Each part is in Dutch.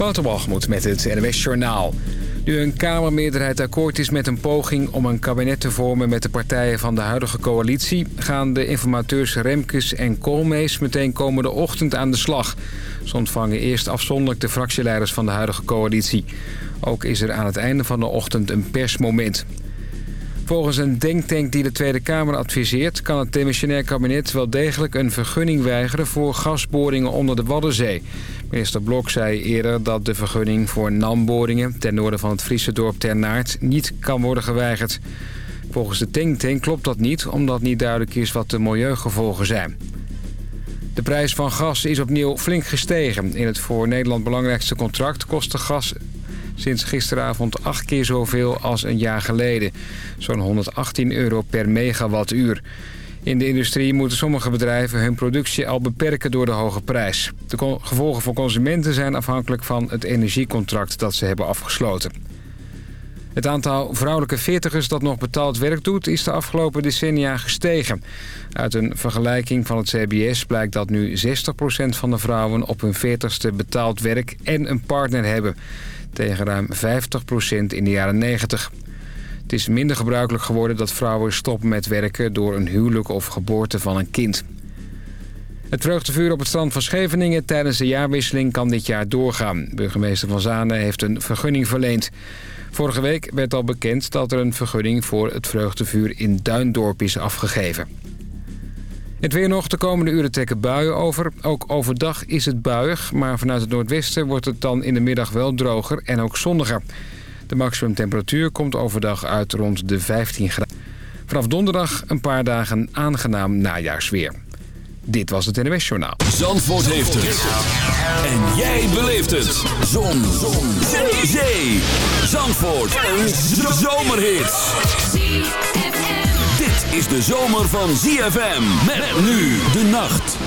Waterbalgemoed met het NWS Journaal. Nu een Kamermeerderheid akkoord is met een poging om een kabinet te vormen met de partijen van de huidige coalitie... gaan de informateurs Remkes en Koolmees meteen komende ochtend aan de slag. Ze ontvangen eerst afzonderlijk de fractieleiders van de huidige coalitie. Ook is er aan het einde van de ochtend een persmoment. Volgens een denktank die de Tweede Kamer adviseert... kan het demissionair kabinet wel degelijk een vergunning weigeren... voor gasboringen onder de Waddenzee. Minister Blok zei eerder dat de vergunning voor NAM-boringen... ten noorden van het Friese dorp Ternaert niet kan worden geweigerd. Volgens de denktank klopt dat niet... omdat niet duidelijk is wat de milieugevolgen zijn. De prijs van gas is opnieuw flink gestegen. In het voor Nederland belangrijkste contract kostte gas sinds gisteravond acht keer zoveel als een jaar geleden. Zo'n 118 euro per megawattuur. In de industrie moeten sommige bedrijven hun productie al beperken door de hoge prijs. De gevolgen voor consumenten zijn afhankelijk van het energiecontract dat ze hebben afgesloten. Het aantal vrouwelijke veertigers dat nog betaald werk doet... is de afgelopen decennia gestegen. Uit een vergelijking van het CBS blijkt dat nu 60% van de vrouwen... op hun veertigste betaald werk en een partner hebben tegen ruim 50% in de jaren 90. Het is minder gebruikelijk geworden dat vrouwen stoppen met werken... door een huwelijk of geboorte van een kind. Het vreugdevuur op het strand van Scheveningen tijdens de jaarwisseling kan dit jaar doorgaan. Burgemeester Van Zanen heeft een vergunning verleend. Vorige week werd al bekend dat er een vergunning voor het vreugdevuur in Duindorp is afgegeven. Het weer nog, de komende uren trekken buien over. Ook overdag is het buiig, maar vanuit het noordwesten wordt het dan in de middag wel droger en ook zonniger. De maximumtemperatuur komt overdag uit rond de 15 graden. Vanaf donderdag een paar dagen aangenaam najaarsweer. Dit was het NWS Journaal. Zandvoort heeft het. En jij beleeft het. Zon. Zon. Zee. Zee. Zandvoort. Een zomerhit is de zomer van ZFM. Met nu de nacht.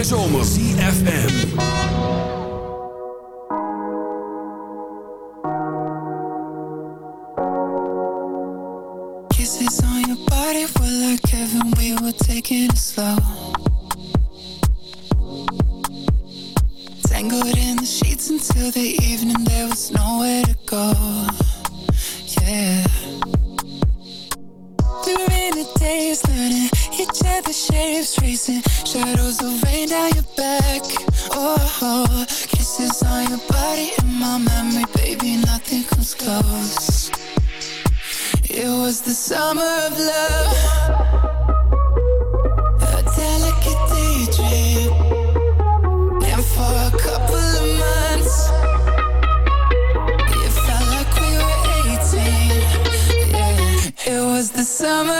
de zomer. It's the summer of love. A delicate daydream. And for a couple of months. It felt like we were 18 yeah. It was the summer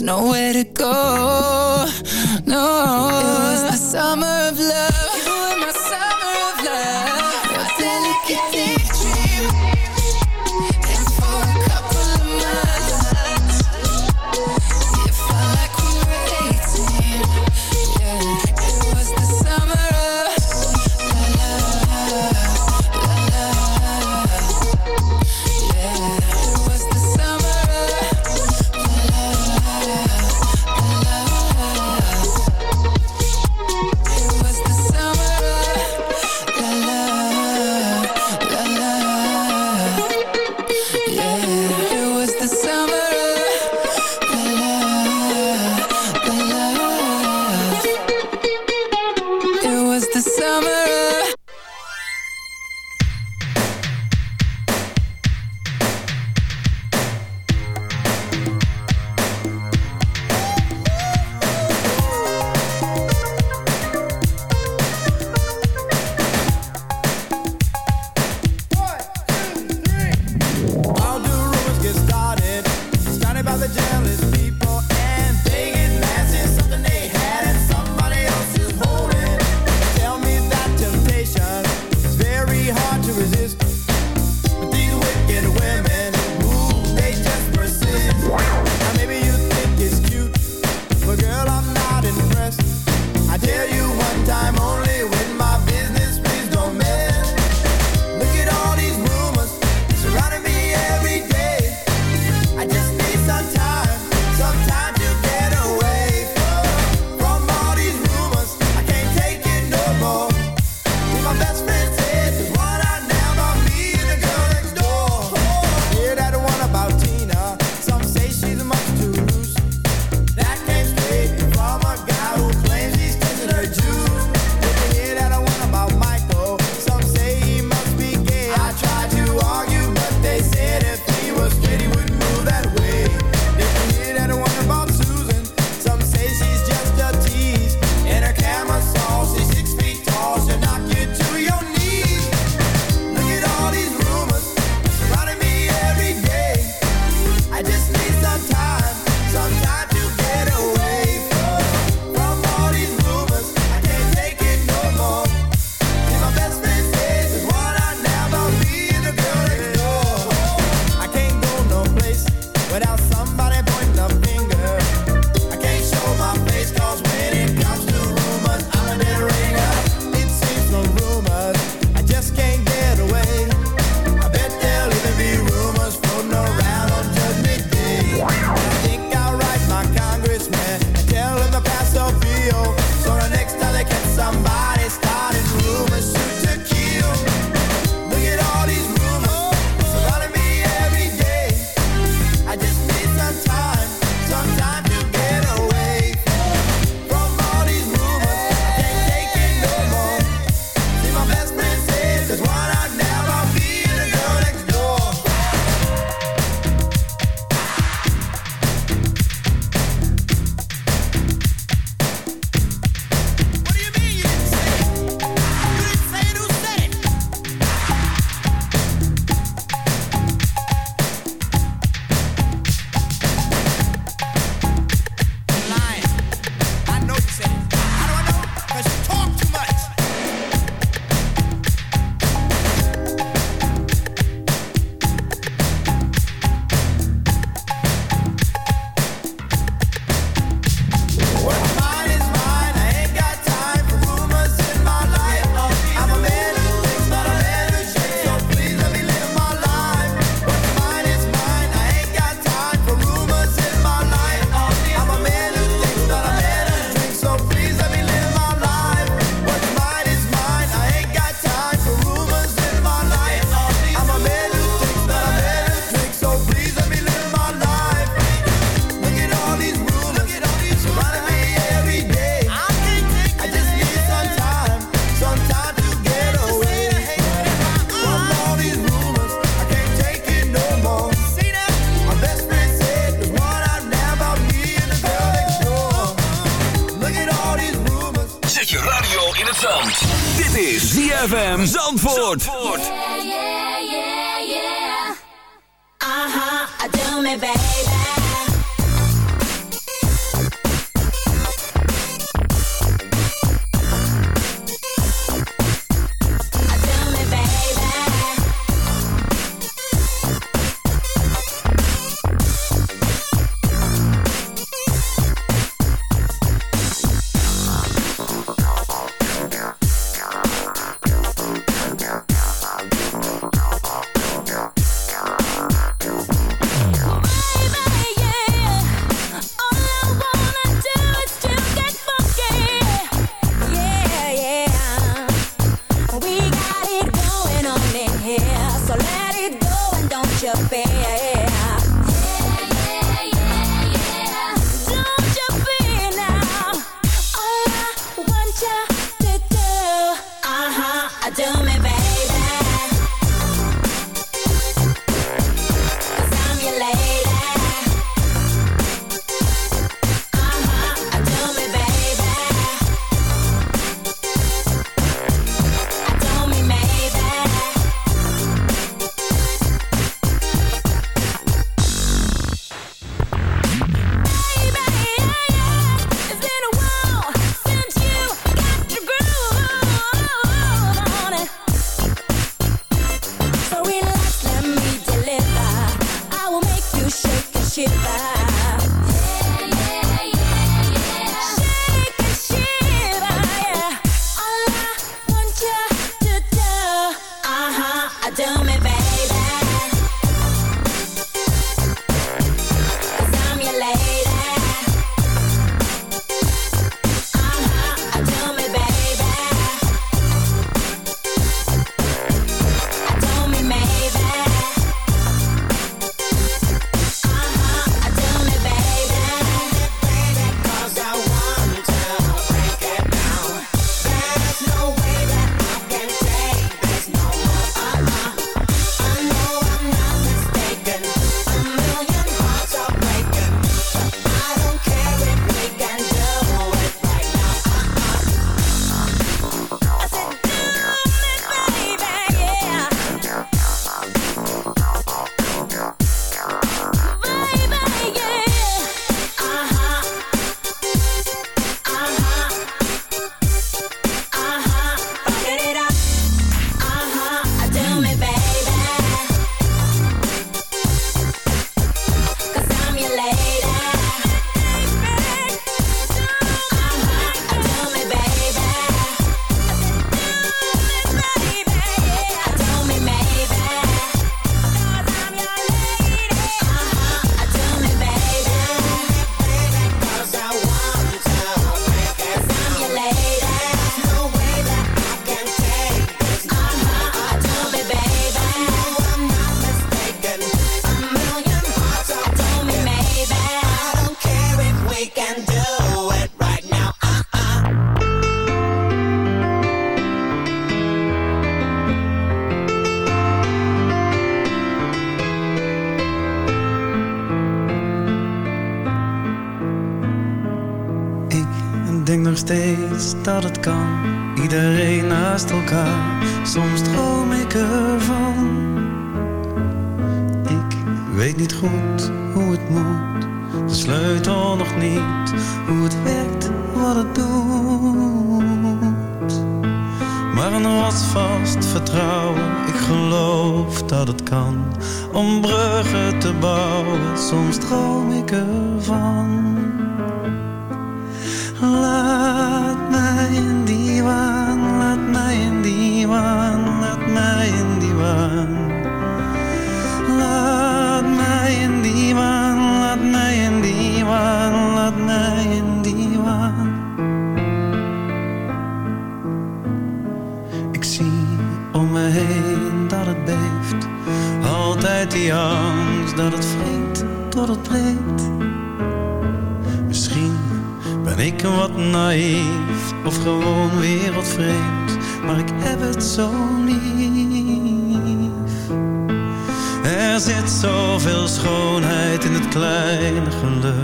nowhere to go.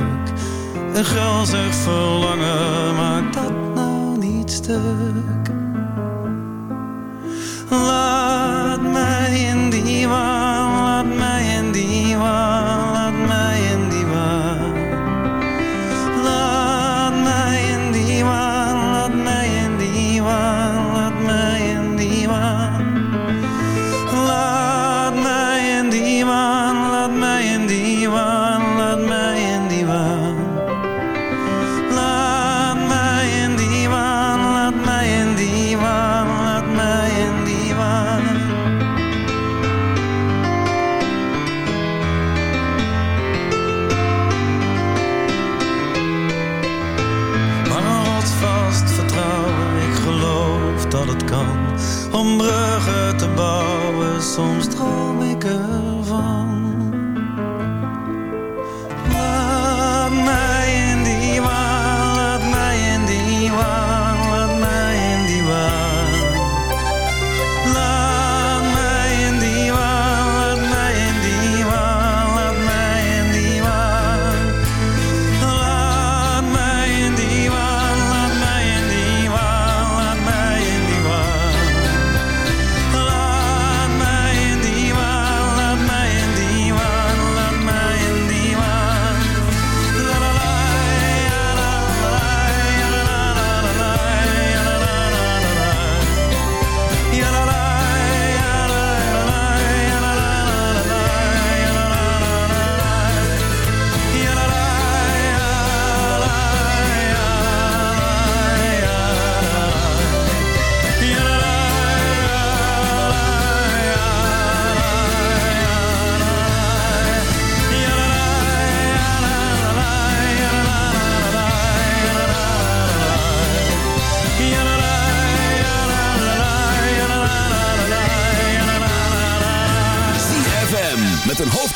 stuk. Een grazig verlangen maakt dat nou niet stuk. Laat mij in die waan, laat mij in die waan.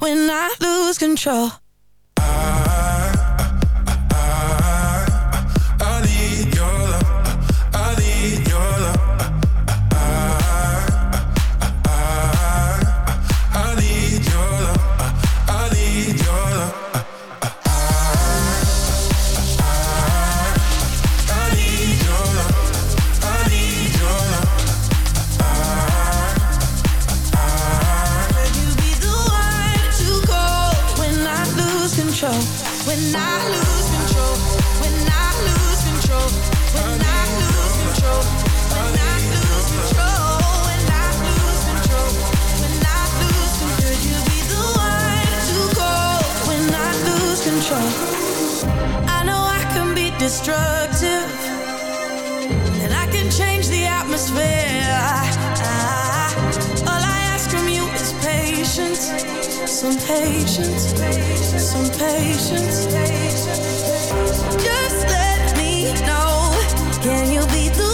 when I lose control. destructive. And I can change the atmosphere. I, I, All I ask from you is patience. Some patience. Some patience. Just let me know. Can you be the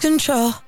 control.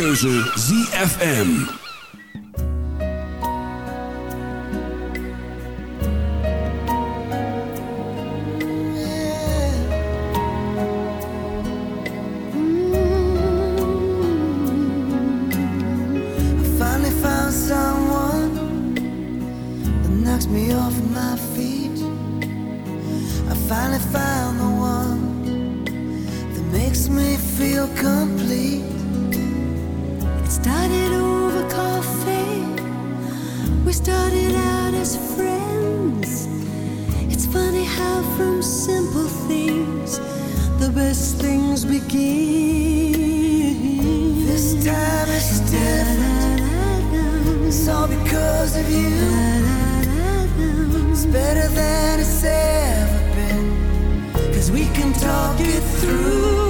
keuze ZFM. from simple things, the best things begin. This time is different. It's all because of you. It's better than it's ever been. Cause we can talk it through.